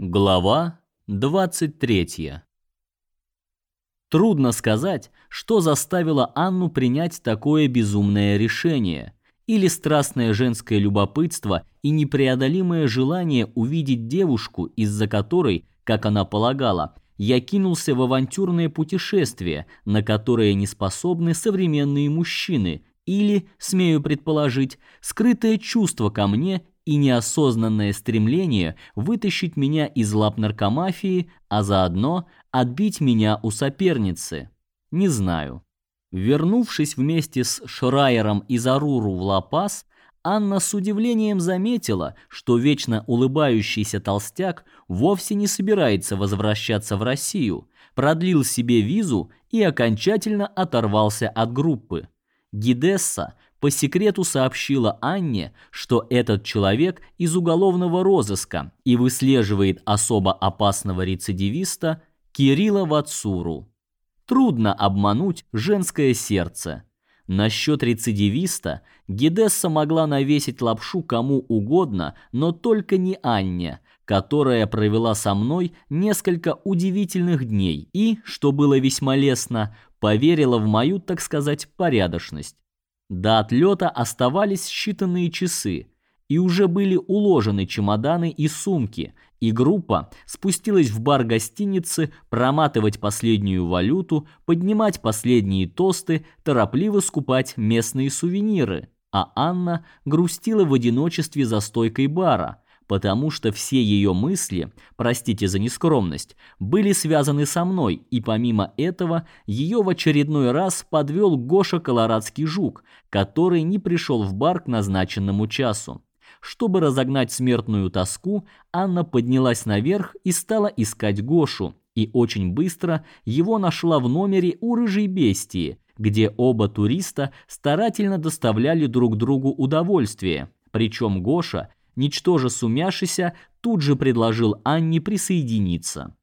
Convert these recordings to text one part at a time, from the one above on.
Глава 23. Трудно сказать, что заставило Анну принять такое безумное решение. Или страстное женское любопытство и непреодолимое желание увидеть девушку, из-за которой, как она полагала, я кинулся в авантюрное путешествие, на которое не способны современные мужчины, или, смею предположить, скрытое чувство ко мне и неосознанное стремление вытащить меня из лап наркомафии, а заодно отбить меня у соперницы. Не знаю. Вернувшись вместе с Шрайером из Аруру в Ла-Пас, Анна с удивлением заметила, что вечно улыбающийся толстяк вовсе не собирается возвращаться в Россию, продлил себе визу и окончательно оторвался от группы. Гидесса по секрету сообщила Анне, что этот человек из уголовного розыска и выслеживает особо опасного рецидивиста Кирилла Вацуру. Трудно обмануть женское сердце. Насчет рецидивиста Гидесса могла навесить лапшу кому угодно, но только не Анне, которая провела со мной несколько удивительных дней и, что было весьма лестно, поверила в мою, так сказать, порядочность. До отлета оставались считанные часы, и уже были уложены чемоданы и сумки, и группа спустилась в бар гостиницы проматывать последнюю валюту, поднимать последние тосты, торопливо скупать местные сувениры. А Анна грустила в одиночестве за стойкой бара, потому что все ее мысли, простите за нескромность, были связаны со мной, и помимо этого ее в очередной раз подвел Гоша Колорадский жук, который не пришел в бар к назначенному часу. Чтобы разогнать смертную тоску, Анна поднялась наверх и стала искать Гошу, и очень быстро его нашла в номере у рыжей бестии, где оба туриста старательно доставляли друг другу удовольствие. Причем Гоша ничтоже сумяшися, тут же предложил Анне присоединиться.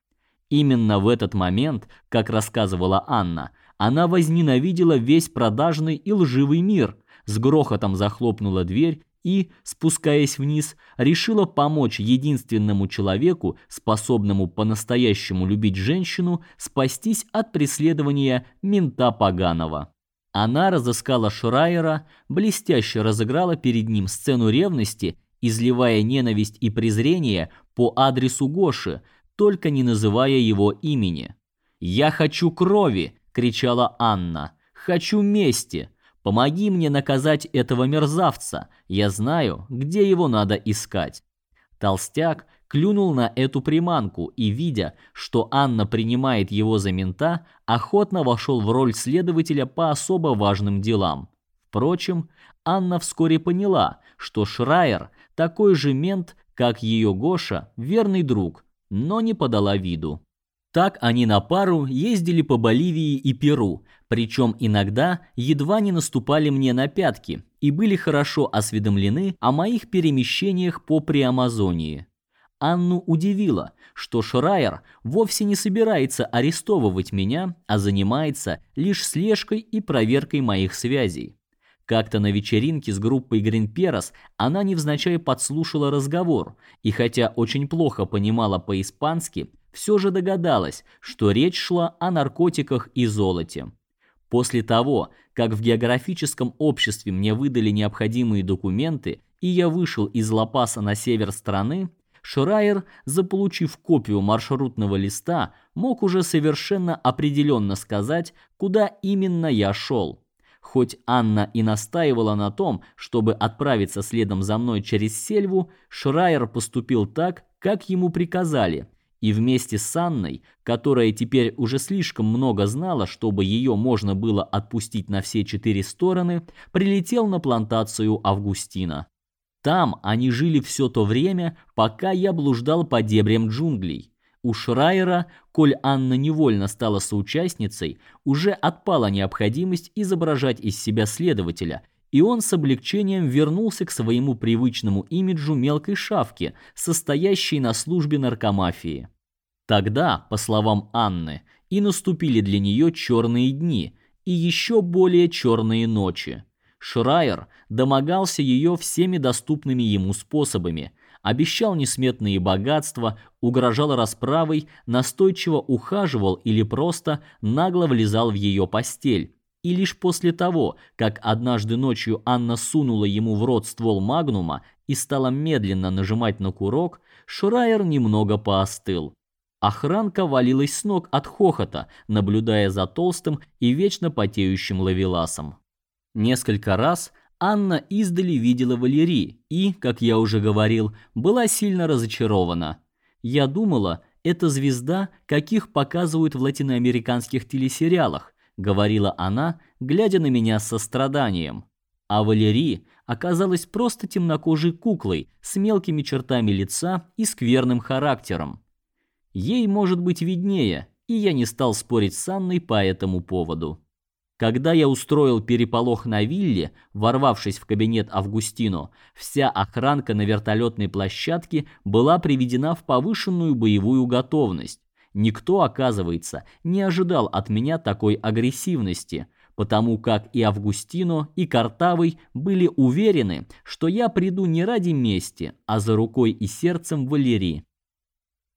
Именно в этот момент, как рассказывала Анна, она возненавидела весь продажный и лживый мир, с грохотом захлопнула дверь и, спускаясь вниз, решила помочь единственному человеку, способному по-настоящему любить женщину, спастись от преследования мента поганого. Она разыскала Шрайера, блестяще разыграла перед ним сцену ревности изливая ненависть и презрение по адресу Гоши, только не называя его имени. "Я хочу крови", кричала Анна. "Хочу мести. Помоги мне наказать этого мерзавца. Я знаю, где его надо искать". Толстяк клюнул на эту приманку и, видя, что Анна принимает его за мента, охотно вошел в роль следователя по особо важным делам. Впрочем, Анна вскоре поняла, что Шрайер такой же мент, как ее Гоша, верный друг, но не подала виду. Так они на пару ездили по Боливии и Перу, причем иногда едва не наступали мне на пятки и были хорошо осведомлены о моих перемещениях по Приамазонии. Анну удивило, что Шрайер вовсе не собирается арестовывать меня, а занимается лишь слежкой и проверкой моих связей. Как-то на вечеринке с группой Гринперос она невзначай подслушала разговор, и хотя очень плохо понимала по-испански, все же догадалась, что речь шла о наркотиках и золоте. После того, как в географическом обществе мне выдали необходимые документы, и я вышел из Лапаса на север страны, Шрайер, заполучив копию маршрутного листа, мог уже совершенно определенно сказать, куда именно я шел. Хоть Анна и настаивала на том, чтобы отправиться следом за мной через сельву, Шрайер поступил так, как ему приказали, и вместе с Анной, которая теперь уже слишком много знала, чтобы ее можно было отпустить на все четыре стороны, прилетел на плантацию Августина. Там они жили все то время, пока я блуждал по дебрям джунглей. У Шрайера, коль Анна невольно стала соучастницей, уже отпала необходимость изображать из себя следователя, и он с облегчением вернулся к своему привычному имиджу мелкой шавки, состоящей на службе наркомафии. Тогда, по словам Анны, и наступили для нее черные дни и еще более черные ночи. Шрайер домогался ее всеми доступными ему способами – обещал несметные богатства, угрожал расправой, настойчиво ухаживал или просто нагло влезал в ее постель. И лишь после того, как однажды ночью Анна сунула ему в рот ствол магнума и стала медленно нажимать на курок, Шрайер немного поостыл. Охранка валилась с ног от хохота, наблюдая за толстым и вечно потеющим лавеласом. Несколько раз Анна издали видела Валерий и, как я уже говорил, была сильно разочарована. Я думала, это звезда, каких показывают в латиноамериканских телесериалах, говорила она, глядя на меня с состраданием. А Валерий оказалась просто темнокожей куклой с мелкими чертами лица и скверным характером. Ей может быть виднее, и я не стал спорить с Анной по этому поводу. Когда я устроил переполох на вилле, ворвавшись в кабинет Августино, вся охранка на вертолетной площадке была приведена в повышенную боевую готовность. Никто, оказывается, не ожидал от меня такой агрессивности, потому как и Августино, и Картавый были уверены, что я приду не ради мести, а за рукой и сердцем Валерии.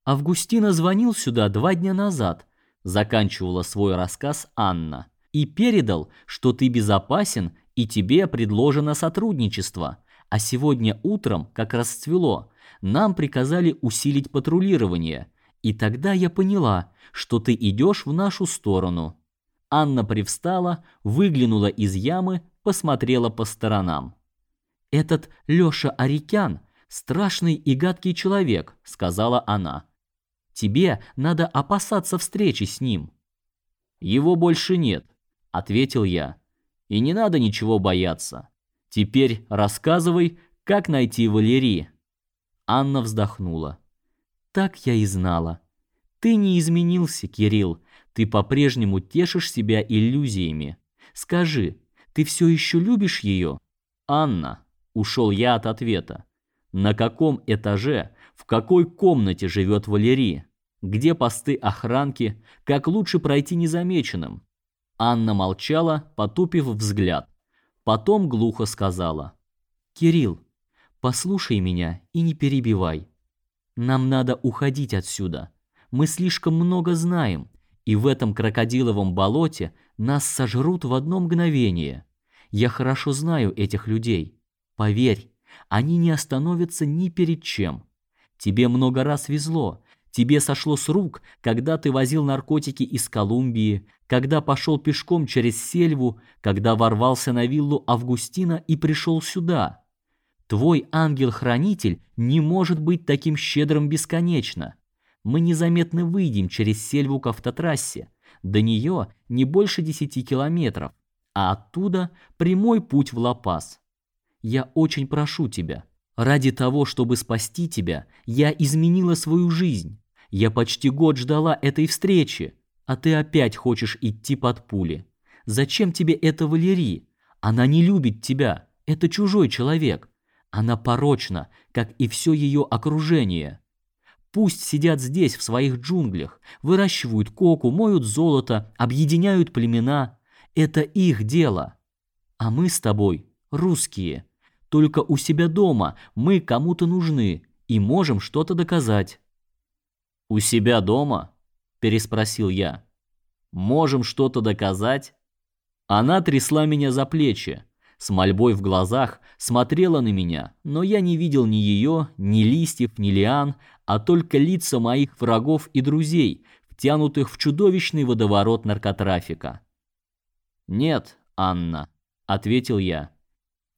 Августина звонил сюда два дня назад, заканчивала свой рассказ Анна и передал, что ты безопасен и тебе предложено сотрудничество. А сегодня утром, как расцвело, нам приказали усилить патрулирование. И тогда я поняла, что ты идешь в нашу сторону. Анна привстала, выглянула из ямы, посмотрела по сторонам. Этот Лёша Арикян страшный и гадкий человек, сказала она. Тебе надо опасаться встречи с ним. Его больше нет, ответил я. И не надо ничего бояться. Теперь рассказывай, как найти Валерии. Анна вздохнула. Так я и знала. Ты не изменился, Кирилл. Ты по-прежнему тешишь себя иллюзиями. Скажи, ты все еще любишь ее? Анна, ушел я от ответа. На каком этаже, в какой комнате живет Валерия? Где посты охранки? Как лучше пройти незамеченным? Анна молчала, потупив взгляд. Потом глухо сказала: "Кирилл, послушай меня и не перебивай. Нам надо уходить отсюда. Мы слишком много знаем, и в этом крокодиловом болоте нас сожрут в одно мгновение. Я хорошо знаю этих людей. Поверь, они не остановятся ни перед чем. Тебе много раз везло, Тебе сошло с рук, когда ты возил наркотики из Колумбии, когда пошел пешком через сельву, когда ворвался на виллу Августина и пришел сюда. Твой ангел-хранитель не может быть таким щедрым бесконечно. Мы незаметно выйдем через сельву к автотрассе. До нее не больше десяти километров, а оттуда прямой путь в Ла-Пас. Я очень прошу тебя, Ради того, чтобы спасти тебя, я изменила свою жизнь. Я почти год ждала этой встречи, а ты опять хочешь идти под пули. Зачем тебе эта Валерий? Она не любит тебя. Это чужой человек. Она порочна, как и все ее окружение. Пусть сидят здесь в своих джунглях, выращивают коку, моют золото, объединяют племена. Это их дело. А мы с тобой русские. Только у себя дома мы кому-то нужны и можем что-то доказать. У себя дома? переспросил я. Можем что-то доказать? Она трясла меня за плечи, с мольбой в глазах смотрела на меня, но я не видел ни ее, ни листьев, ни лиан, а только лица моих врагов и друзей, втянутых в чудовищный водоворот наркотрафика. Нет, Анна, ответил я.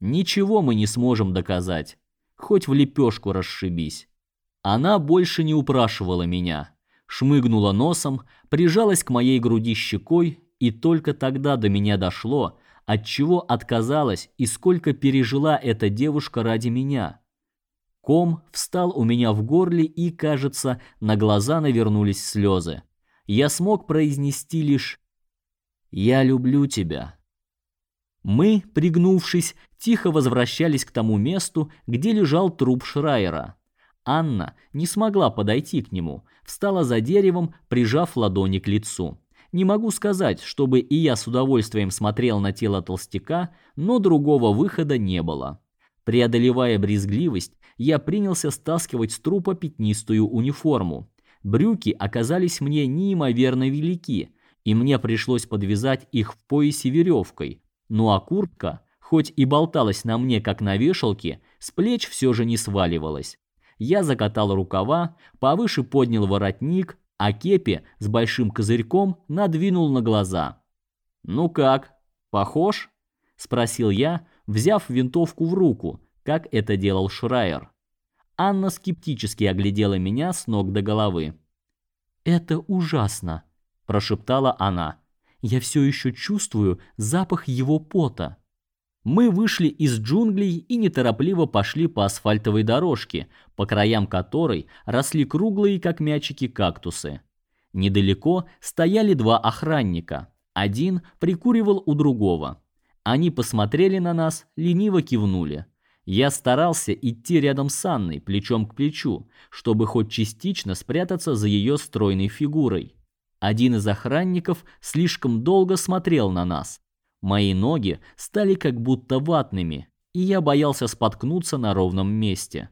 Ничего мы не сможем доказать. Хоть в лепешку расшибись. Она больше не упрашивала меня. Шмыгнула носом, прижалась к моей груди щекой, и только тогда до меня дошло, от чего отказалась и сколько пережила эта девушка ради меня. Ком встал у меня в горле, и, кажется, на глаза навернулись слезы. Я смог произнести лишь «Я люблю тебя». Мы, пригнувшись, тихо возвращались к тому месту, где лежал труп Шрайера. Анна не смогла подойти к нему, встала за деревом, прижав ладони к лицу. Не могу сказать, чтобы и я с удовольствием смотрел на тело толстяка, но другого выхода не было. Преодолевая брезгливость, я принялся стаскивать с трупа пятнистую униформу. Брюки оказались мне неимоверно велики, и мне пришлось подвязать их в поясе веревкой. Ну а куртка, хоть и болталась на мне как на вешалке, с плеч все же не сваливалась. Я закатал рукава, повыше поднял воротник, а кепи с большим козырьком надвинул на глаза. «Ну как, похож?» – спросил я, взяв винтовку в руку, как это делал Шрайер. Анна скептически оглядела меня с ног до головы. «Это ужасно», – прошептала она. «Я все еще чувствую запах его пота». Мы вышли из джунглей и неторопливо пошли по асфальтовой дорожке, по краям которой росли круглые, как мячики, кактусы. Недалеко стояли два охранника. Один прикуривал у другого. Они посмотрели на нас, лениво кивнули. Я старался идти рядом с Анной, плечом к плечу, чтобы хоть частично спрятаться за ее стройной фигурой. Один из охранников слишком долго смотрел на нас, Мои ноги стали как будто ватными, и я боялся споткнуться на ровном месте.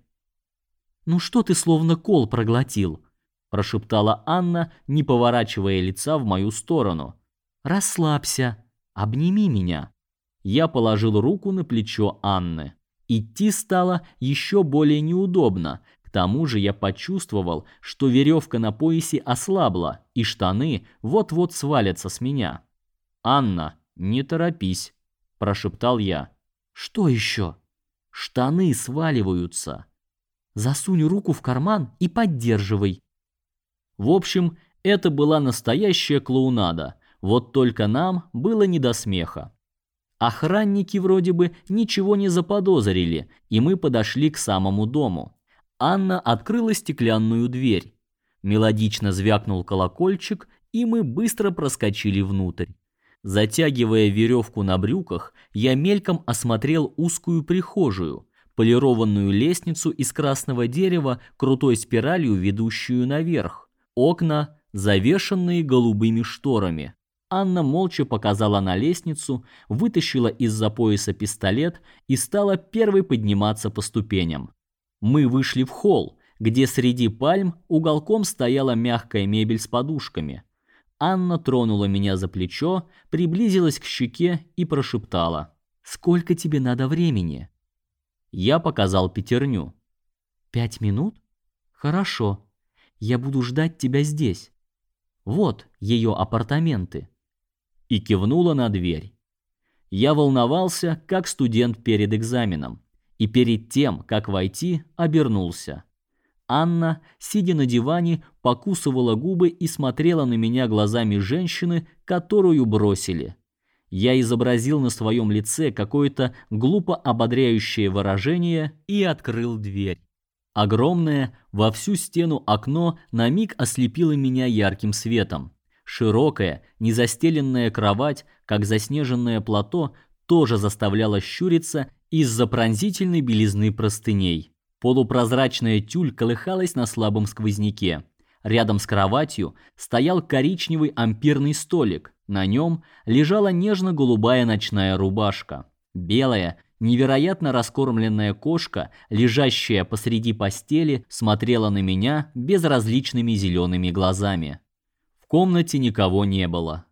«Ну что ты словно кол проглотил?» – прошептала Анна, не поворачивая лица в мою сторону. «Расслабься, обними меня». Я положил руку на плечо Анны. Идти стало еще более неудобно. К тому же я почувствовал, что веревка на поясе ослабла, и штаны вот-вот свалятся с меня. «Анна, «Не торопись», – прошептал я. «Что еще?» «Штаны сваливаются». «Засунь руку в карман и поддерживай». В общем, это была настоящая клоунада, вот только нам было не до смеха. Охранники вроде бы ничего не заподозрили, и мы подошли к самому дому. Анна открыла стеклянную дверь. Мелодично звякнул колокольчик, и мы быстро проскочили внутрь. Затягивая веревку на брюках, я мельком осмотрел узкую прихожую, полированную лестницу из красного дерева, крутой спиралью, ведущую наверх, окна, завешенные голубыми шторами. Анна молча показала на лестницу, вытащила из-за пояса пистолет и стала первой подниматься по ступеням. Мы вышли в холл, где среди пальм уголком стояла мягкая мебель с подушками – Анна тронула меня за плечо, приблизилась к щеке и прошептала: "Сколько тебе надо времени?" Я показал пятерню. «Пять минут? Хорошо. Я буду ждать тебя здесь. Вот ее апартаменты". И кивнула на дверь. Я волновался, как студент перед экзаменом, и перед тем, как войти, обернулся. Анна, сидя на диване, покусывала губы и смотрела на меня глазами женщины, которую бросили. Я изобразил на своем лице какое-то глупо ободряющее выражение и открыл дверь. Огромное во всю стену окно на миг ослепило меня ярким светом. Широкая, незастеленная кровать, как заснеженное плато, тоже заставляла щуриться из-за пронзительной белизны простыней. Полупрозрачная тюль колыхалась на слабом сквозняке. Рядом с кроватью стоял коричневый ампирный столик. На нем лежала нежно-голубая ночная рубашка. Белая, невероятно раскормленная кошка, лежащая посреди постели, смотрела на меня безразличными зелеными глазами. В комнате никого не было.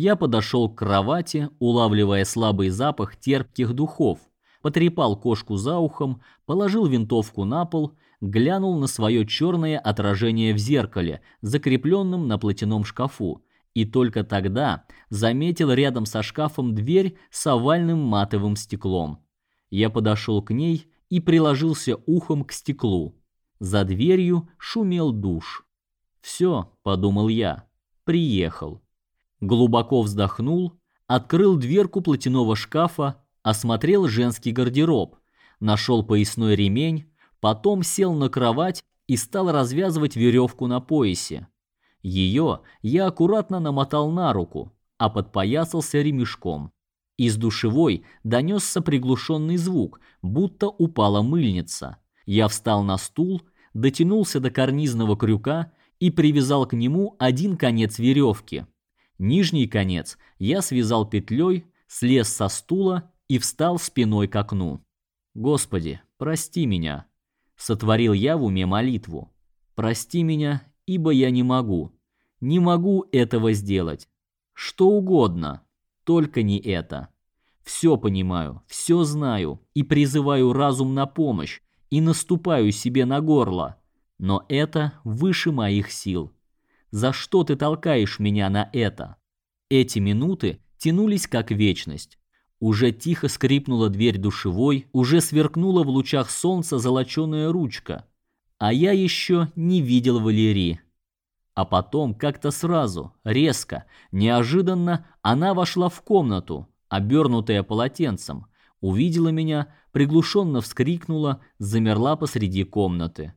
Я подошел к кровати, улавливая слабый запах терпких духов, потрепал кошку за ухом, положил винтовку на пол, глянул на свое черное отражение в зеркале, закрепленном на платяном шкафу, и только тогда заметил рядом со шкафом дверь с овальным матовым стеклом. Я подошел к ней и приложился ухом к стеклу. За дверью шумел душ. «Все», — подумал я, — «приехал». Глубоко вздохнул, открыл дверку платяного шкафа, осмотрел женский гардероб, нашел поясной ремень, потом сел на кровать и стал развязывать веревку на поясе. Ее я аккуратно намотал на руку, а подпоясался ремешком. Из душевой донесся приглушенный звук, будто упала мыльница. Я встал на стул, дотянулся до карнизного крюка и привязал к нему один конец веревки. Нижний конец я связал петлей, слез со стула и встал спиной к окну. Господи, прости меня. Сотворил я в уме молитву. Прости меня, ибо я не могу. Не могу этого сделать. Что угодно, только не это. Все понимаю, все знаю и призываю разум на помощь и наступаю себе на горло. Но это выше моих сил. За что ты толкаешь меня на это? Эти минуты тянулись как вечность. Уже тихо скрипнула дверь душевой, уже сверкнула в лучах солнца золоченая ручка. А я еще не видел Валерии. А потом как-то сразу, резко, неожиданно она вошла в комнату, обернутая полотенцем, увидела меня, приглушенно вскрикнула, замерла посреди комнаты.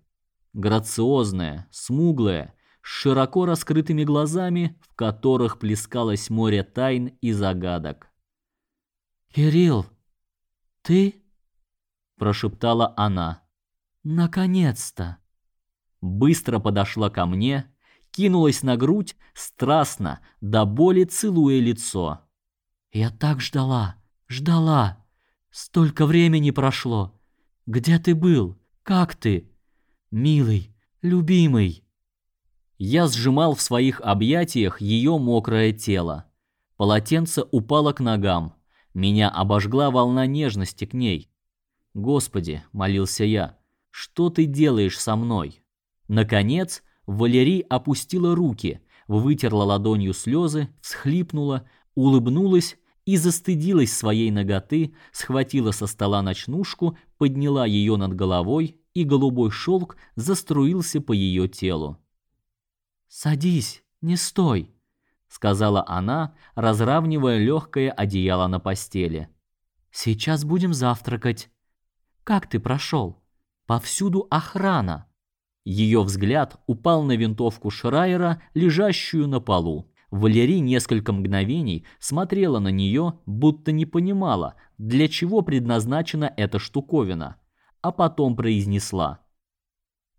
Грациозная, смуглая, с широко раскрытыми глазами, в которых плескалось море тайн и загадок. «Кирилл, ты?» – прошептала она. «Наконец-то!» Быстро подошла ко мне, кинулась на грудь, страстно, до боли целуя лицо. «Я так ждала, ждала. Столько времени прошло. Где ты был? Как ты? Милый, любимый!» Я сжимал в своих объятиях ее мокрое тело. Полотенце упало к ногам. Меня обожгла волна нежности к ней. Господи, молился я, что ты делаешь со мной? Наконец, Валерий опустила руки, вытерла ладонью слезы, всхлипнула, улыбнулась и застыдилась своей ноготы, схватила со стола ночнушку, подняла ее над головой, и голубой шелк заструился по ее телу. Садись, не стой, сказала она, разравнивая легкое одеяло на постели. Сейчас будем завтракать. Как ты прошел? Повсюду охрана. Ее взгляд упал на винтовку Шрайера, лежащую на полу. Валерий несколько мгновений смотрела на нее, будто не понимала, для чего предназначена эта штуковина, а потом произнесла: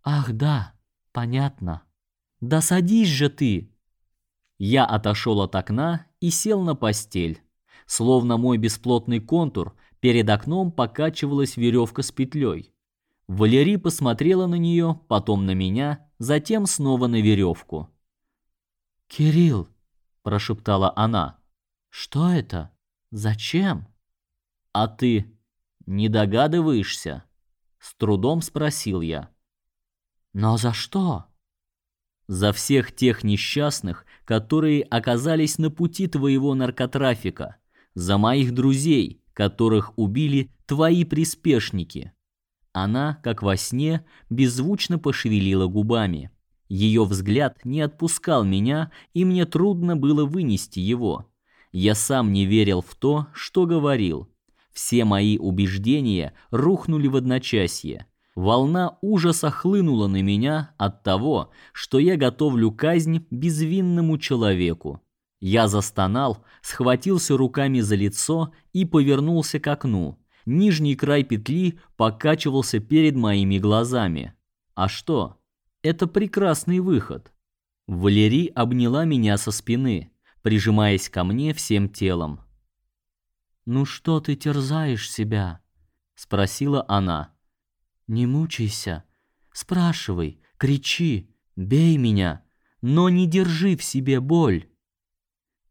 "Ах, да, понятно. Да садись же ты". Я отошел от окна и сел на постель. Словно мой бесплотный контур, перед окном покачивалась веревка с петлей. Валерий посмотрела на нее, потом на меня, затем снова на веревку. «Кирилл», – прошептала она, – «что это? Зачем?» «А ты не догадываешься?» – с трудом спросил я. «Но за что?» За всех тех несчастных, которые оказались на пути твоего наркотрафика, за моих друзей, которых убили твои приспешники. Она, как во сне, беззвучно пошевелила губами. Ее взгляд не отпускал меня, и мне трудно было вынести его. Я сам не верил в то, что говорил. Все мои убеждения рухнули в одночасье. Волна ужаса хлынула на меня от того, что я готовлю казнь безвинному человеку. Я застонал, схватился руками за лицо и повернулся к окну. Нижний край петли покачивался перед моими глазами. А что? Это прекрасный выход. Валерий обняла меня со спины, прижимаясь ко мне всем телом. "Ну что ты терзаешь себя?" спросила она. Не мучайся. Спрашивай, кричи, бей меня, но не держи в себе боль.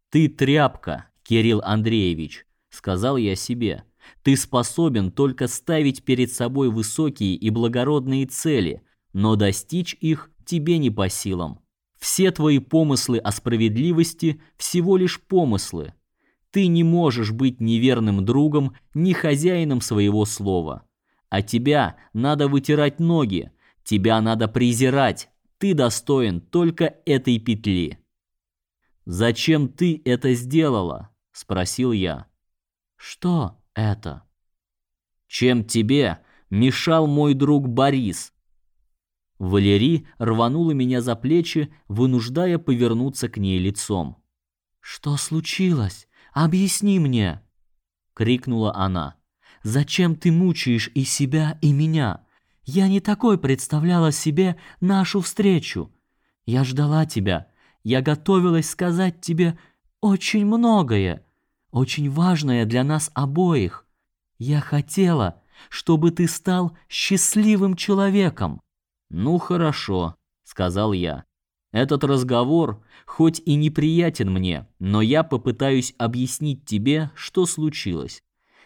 Ты тряпка, Кирилл Андреевич, сказал я себе. Ты способен только ставить перед собой высокие и благородные цели, но достичь их тебе не по силам. Все твои помыслы о справедливости всего лишь помыслы. Ты не можешь быть неверным другом, ни хозяином своего слова. А тебя надо вытирать ноги, тебя надо презирать. Ты достоин только этой петли. Зачем ты это сделала? спросил я. Что это? Чем тебе мешал мой друг Борис? Валерий рванула меня за плечи, вынуждая повернуться к ней лицом. Что случилось? Объясни мне, крикнула она. Зачем ты мучаешь и себя, и меня? Я не такой представляла себе нашу встречу. Я ждала тебя. Я готовилась сказать тебе очень многое, очень важное для нас обоих. Я хотела, чтобы ты стал счастливым человеком. Ну хорошо, сказал я. Этот разговор хоть и неприятен мне, но я попытаюсь объяснить тебе, что случилось.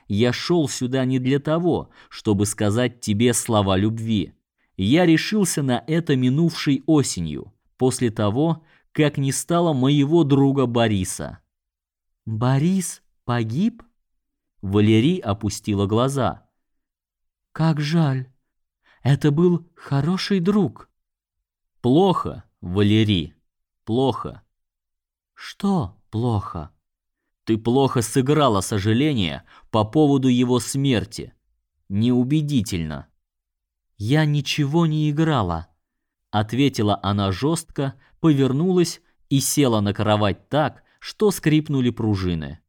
Я шел сюда не для того, чтобы сказать тебе слова любви. Я решился на это минувшей осенью, после того, как не стало моего друга Бориса. Борис погиб? Валерий опустила глаза. Как жаль. Это был хороший друг. Плохо, Валерий, плохо. Что плохо? Ты плохо сыграла сожаление по поводу его смерти. Неубедительно. Я ничего не играла, ответила она жестко, повернулась и села на кровать так, что скрипнули пружины.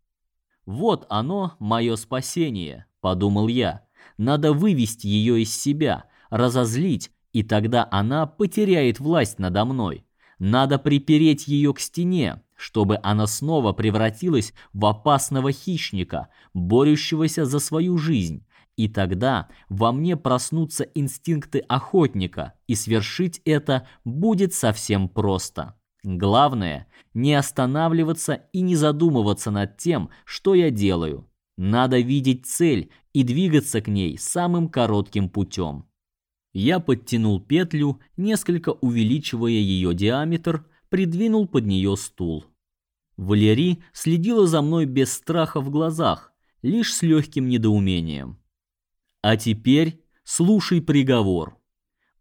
Вот оно, мое спасение, подумал я. Надо вывести ее из себя, разозлить, и тогда она потеряет власть надо мной. Надо припереть ее к стене, чтобы она снова превратилась в опасного хищника, борющегося за свою жизнь. И тогда во мне проснутся инстинкты охотника, и свершить это будет совсем просто. Главное не останавливаться и не задумываться над тем, что я делаю. Надо видеть цель и двигаться к ней самым коротким путем. Я подтянул петлю, несколько увеличивая ее диаметр, придвинул под нее стул. Валерий следила за мной без страха в глазах, лишь с легким недоумением. А теперь слушай приговор.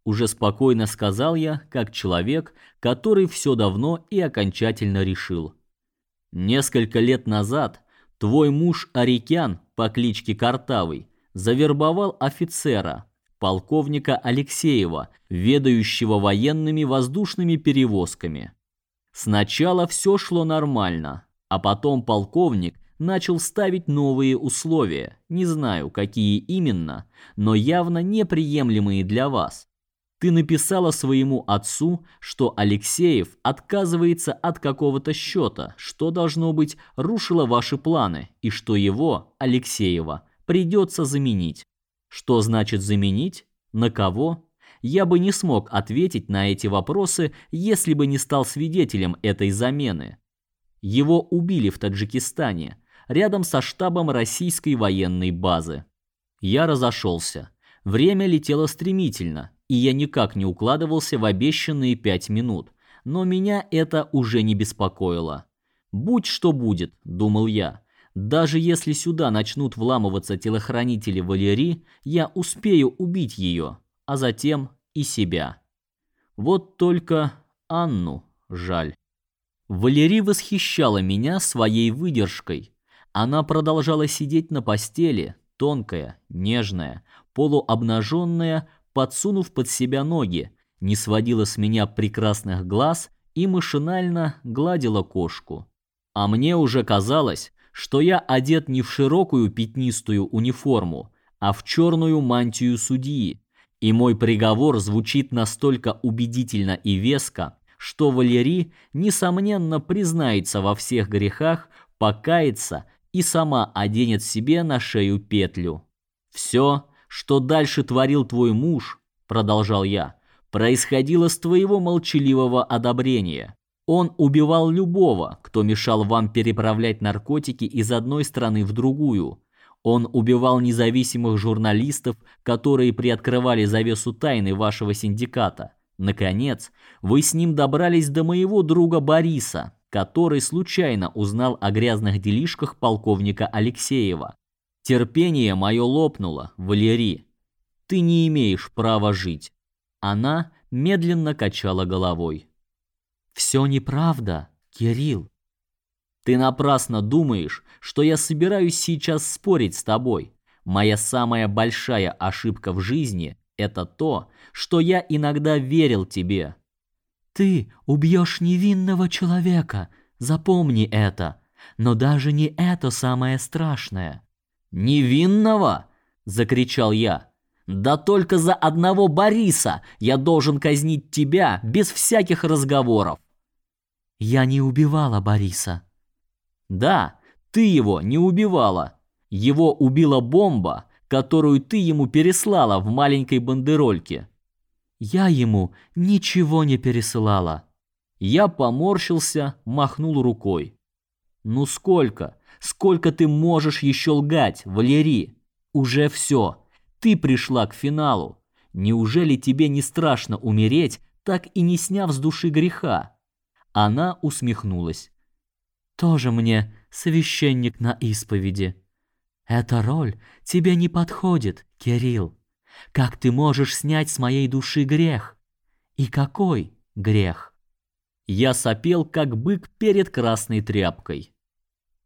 Уже спокойно сказал я, как человек, который все давно и окончательно решил. Несколько лет назад твой муж Арикян по кличке Картавый завербовал офицера, полковника Алексеева, ведающего военными воздушными перевозками. Сначала все шло нормально, а потом полковник начал ставить новые условия, не знаю, какие именно, но явно неприемлемые для вас. Ты написала своему отцу, что Алексеев отказывается от какого-то счета, что должно быть рушило ваши планы, и что его, Алексеева, придется заменить. Что значит заменить? На кого? Я бы не смог ответить на эти вопросы, если бы не стал свидетелем этой замены. Его убили в Таджикистане, рядом со штабом российской военной базы. Я разошелся. Время летело стремительно, и я никак не укладывался в обещанные пять минут, но меня это уже не беспокоило. Будь что будет, думал я. Даже если сюда начнут вламываться телохранители Валерии, я успею убить ее, а затем и себя. Вот только Анну жаль. Валерий восхищала меня своей выдержкой. Она продолжала сидеть на постели, тонкая, нежная, полуобнаженная, подсунув под себя ноги, не сводила с меня прекрасных глаз и машинально гладила кошку. А мне уже казалось, что я одет не в широкую пятнистую униформу, а в черную мантию судьи, и мой приговор звучит настолько убедительно и веско, что Валерий несомненно признается во всех грехах, покается и сама оденет себе на шею петлю. Все, что дальше творил твой муж, продолжал я, происходило с твоего молчаливого одобрения. Он убивал любого, кто мешал вам переправлять наркотики из одной страны в другую. Он убивал независимых журналистов, которые приоткрывали завесу тайны вашего синдиката. Наконец, вы с ним добрались до моего друга Бориса, который случайно узнал о грязных делишках полковника Алексеева. Терпение мое лопнуло, Валерий. Ты не имеешь права жить. Она медленно качала головой. Все неправда, Кирилл. Ты напрасно думаешь, что я собираюсь сейчас спорить с тобой. Моя самая большая ошибка в жизни это то, что я иногда верил тебе. Ты убьешь невинного человека, запомни это. Но даже не это самое страшное. «Невинного?» – закричал я. «Да только за одного Бориса я должен казнить тебя без всяких разговоров!» «Я не убивала Бориса». «Да, ты его не убивала. Его убила бомба, которую ты ему переслала в маленькой бандерольке. Я ему ничего не пересылала. Я поморщился, махнул рукой. Ну сколько? Сколько ты можешь еще лгать, Валерий? Уже все. Ты пришла к финалу. Неужели тебе не страшно умереть, так и не сняв с души греха? Она усмехнулась. Тоже мне священник на исповеди. Эта роль тебе не подходит, Кирилл. Как ты можешь снять с моей души грех? И какой грех? Я сопел, как бык перед красной тряпкой.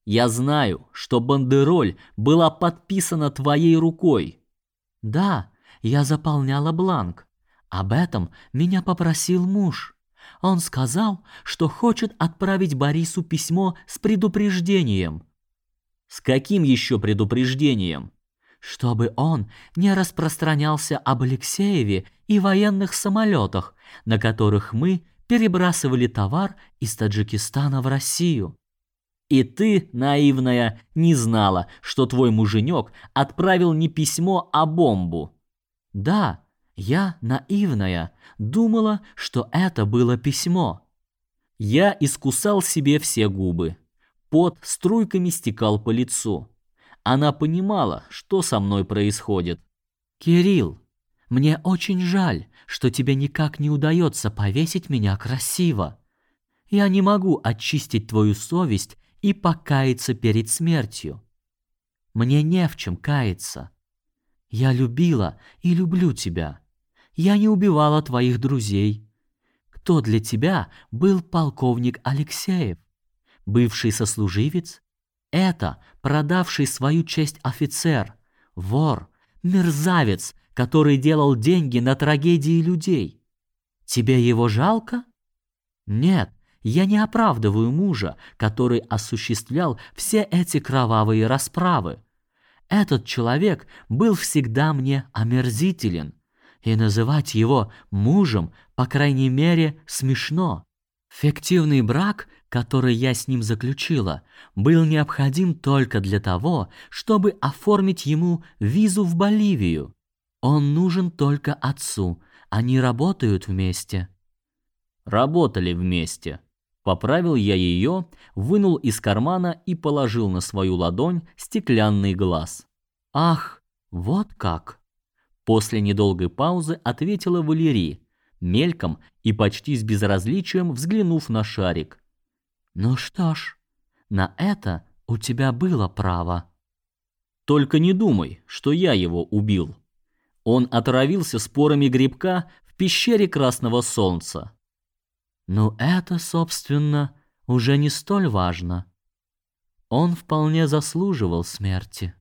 Я знаю, что бандероль была подписана твоей рукой. Да, я заполняла бланк. Об этом меня попросил муж. Он сказал, что хочет отправить Борису письмо с предупреждением. С каким еще предупреждением? Чтобы он не распространялся об Алексееве и военных самолетах, на которых мы перебрасывали товар из Таджикистана в Россию. И ты, наивная, не знала, что твой муженек отправил не письмо, а бомбу. Да, я, наивная, думала, что это было письмо. Я искусал себе все губы. Пот струйками стекал по лицу. Она понимала, что со мной происходит. Кирилл, мне очень жаль, что тебе никак не удается повесить меня красиво. Я не могу очистить твою совесть и покаяться перед смертью. Мне не в чем каяться. Я любила и люблю тебя. Я не убивала твоих друзей. Кто для тебя был полковник Алексеев? Бывший сослуживец? Это продавший свою честь офицер, вор, мерзавец, который делал деньги на трагедии людей. Тебе его жалко? Нет, я не оправдываю мужа, который осуществлял все эти кровавые расправы. Этот человек был всегда мне омерзителен, и называть его мужем, по крайней мере, смешно. Фиктивный брак, который я с ним заключила, был необходим только для того, чтобы оформить ему визу в Боливию. Он нужен только отцу. Они работают вместе. Работали вместе. Поправил я ее, вынул из кармана и положил на свою ладонь стеклянный глаз. Ах, вот как. После недолгой паузы ответила Валерия, мельком и почти с безразличием взглянув на шарик. Ну что ж, на это у тебя было право. Только не думай, что я его убил. Он отравился спорами грибка в пещере Красного Солнца. Ну это, собственно, уже не столь важно. Он вполне заслуживал смерти.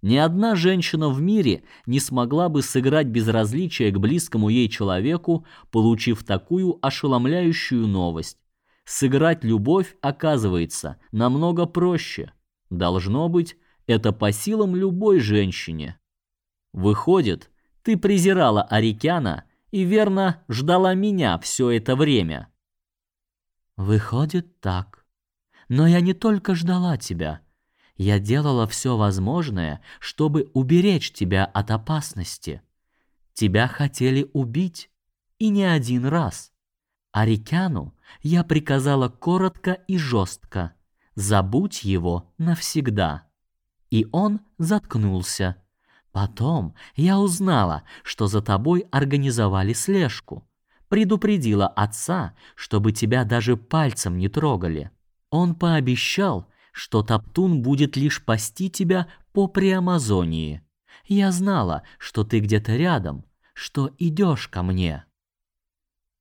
Ни одна женщина в мире не смогла бы сыграть безразличие к близкому ей человеку, получив такую ошеломляющую новость. Сыграть любовь, оказывается, намного проще. Должно быть, это по силам любой женщине. Выходит, ты презирала Арикяна и верно ждала меня все это время. Выходит так. Но я не только ждала тебя. Я делала все возможное, чтобы уберечь тебя от опасности. Тебя хотели убить, и не один раз. Арикяну я приказала коротко и жестко: забудь его навсегда. И он заткнулся. Потом я узнала, что за тобой организовали слежку. Предупредила отца, чтобы тебя даже пальцем не трогали. Он пообещал, что Топтун будет лишь пасти тебя по Приамазонии. Я знала, что ты где-то рядом, что идешь ко мне.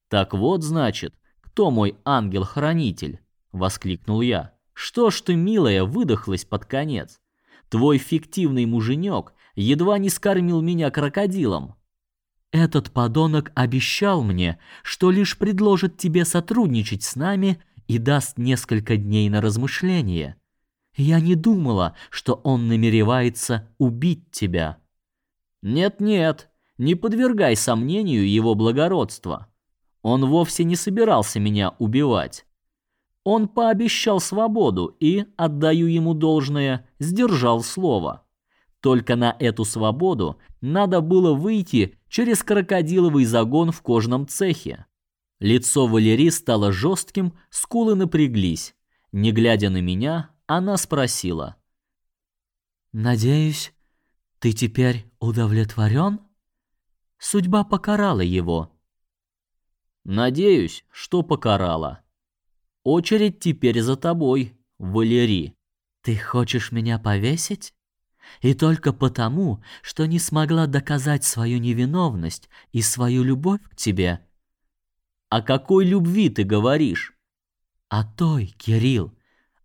Так вот, значит, кто мой ангел-хранитель, воскликнул я. Что ж ты, милая, выдохлась под конец? Твой фиктивный муженек едва не скормил меня крокодилом. Этот подонок обещал мне, что лишь предложит тебе сотрудничать с нами и даст несколько дней на размышление. Я не думала, что он намеревается убить тебя. Нет-нет, не подвергай сомнению его благородство. Он вовсе не собирался меня убивать. Он пообещал свободу и, отдаю ему должное, сдержал слово. Только на эту свободу надо было выйти через крокодиловый загон в кожном цехе. Лицо Валерии стало жестким, скулы напряглись. Не глядя на меня, она спросила: "Надеюсь, ты теперь удовлетворен? Судьба покарала его". "Надеюсь, что покарала. Очередь теперь за тобой, Валерий. Ты хочешь меня повесить?" И только потому, что не смогла доказать свою невиновность и свою любовь к тебе. О какой любви ты говоришь? О той, Кирилл,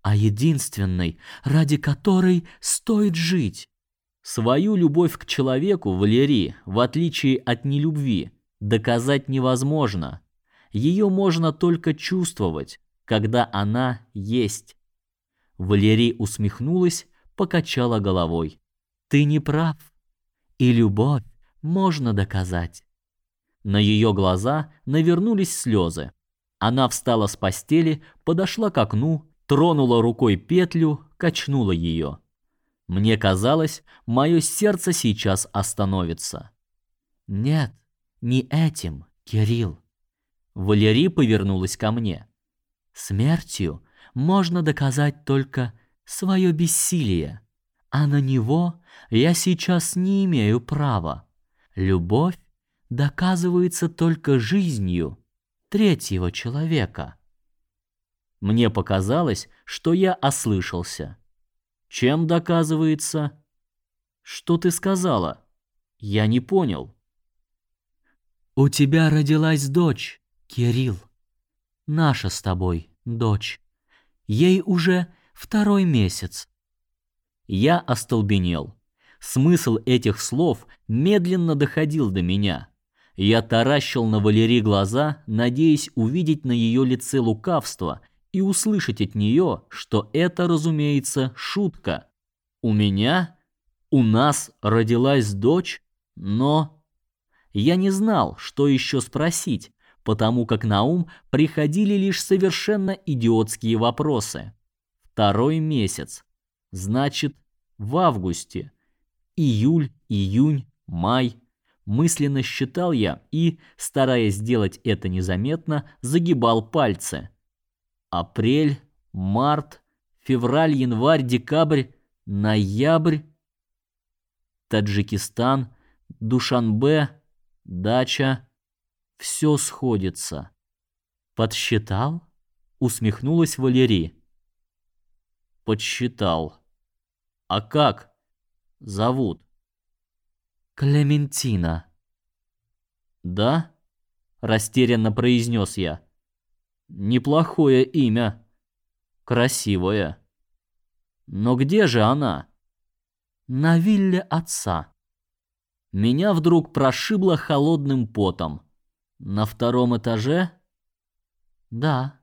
о единственной, ради которой стоит жить. Свою любовь к человеку, Валерий, в отличие от нелюбви, доказать невозможно. Ее можно только чувствовать, когда она есть. Валерий усмехнулась покачала головой. Ты не прав. И любовь можно доказать. На ее глаза навернулись слезы. Она встала с постели, подошла к окну, тронула рукой петлю, качнула ее. Мне казалось, мое сердце сейчас остановится. Нет, не этим, Кирилл. Валерий повернулась ко мне. Смертью можно доказать только свое бессилие, а на него я сейчас не имею права. Любовь доказывается только жизнью третьего человека. Мне показалось, что я ослышался. Чем доказывается? Что ты сказала? Я не понял. У тебя родилась дочь, Кирилл. Наша с тобой дочь. Ей уже Второй месяц. Я остолбенел. Смысл этих слов медленно доходил до меня. Я таращил на Валерии глаза, надеясь увидеть на ее лице лукавство и услышать от нее, что это, разумеется, шутка. У меня, у нас родилась дочь, но я не знал, что еще спросить, потому как на ум приходили лишь совершенно идиотские вопросы. Второй месяц. Значит, в августе. Июль, июнь, май. Мысленно считал я и, стараясь сделать это незаметно, загибал пальцы. Апрель, март, февраль, январь, декабрь, ноябрь. Таджикистан, Душанбе, дача. Все сходится. Подсчитал? Усмехнулась Валерия подсчитал. А как зовут? Клементина. Да? растерянно произнес я. Неплохое имя. Красивое. Но где же она? На вилле отца. Меня вдруг прошибло холодным потом. На втором этаже? Да.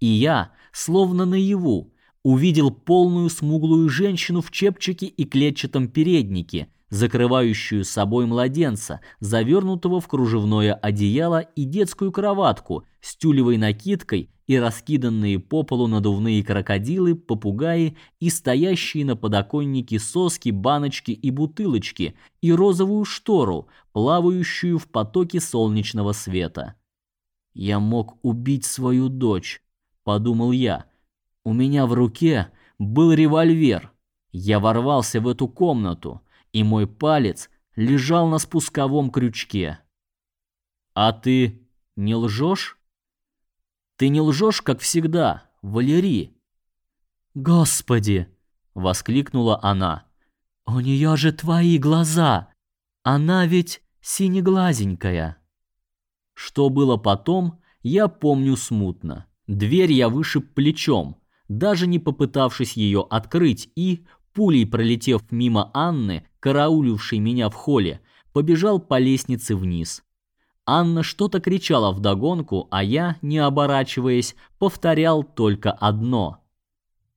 И я, словно наяву, увидел полную смуглую женщину в чепчике и клетчатом переднике, закрывающую собой младенца, завернутого в кружевное одеяло и детскую кроватку с тюлевой накидкой и раскиданные по полу надувные крокодилы, попугаи и стоящие на подоконнике соски, баночки и бутылочки и розовую штору, плавающую в потоке солнечного света. Я мог убить свою дочь, подумал я у меня в руке был револьвер. Я ворвался в эту комнату, и мой палец лежал на спусковом крючке. А ты не лжешь? Ты не лжешь, как всегда, Валерий. Господи, воскликнула она. У нее же твои глаза. Она ведь синеглазенькая. Что было потом, я помню смутно. Дверь я вышиб плечом, даже не попытавшись ее открыть, и, пулей пролетев мимо Анны, караулившей меня в холле, побежал по лестнице вниз. Анна что-то кричала вдогонку, а я, не оборачиваясь, повторял только одно: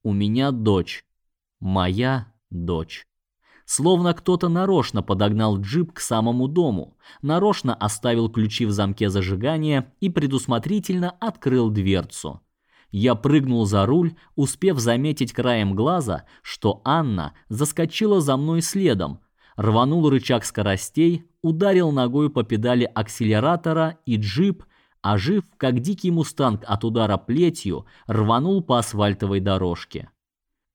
"У меня дочь, моя дочь". Словно кто-то нарочно подогнал джип к самому дому, нарочно оставил ключи в замке зажигания и предусмотрительно открыл дверцу. Я прыгнул за руль, успев заметить краем глаза, что Анна заскочила за мной следом, рванул рычаг скоростей, ударил ногой по педали акселератора, и джип, ожив как дикий мустанг от удара плетью, рванул по асфальтовой дорожке.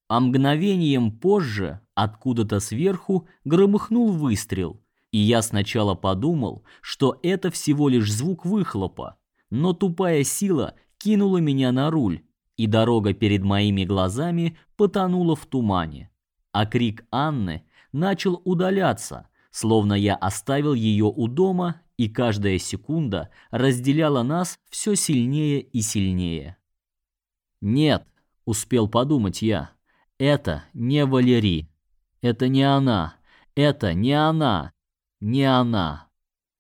А мгновением позже откуда-то сверху громыхнул выстрел, и я сначала подумал, что это всего лишь звук выхлопа, но тупая сила кинула меня на руль, и дорога перед моими глазами потонула в тумане. А крик Анны начал удаляться, словно я оставил ее у дома, и каждая секунда разделяла нас все сильнее и сильнее. Нет, успел подумать я. Это не Валерий. Это не она. Это не она. Не она.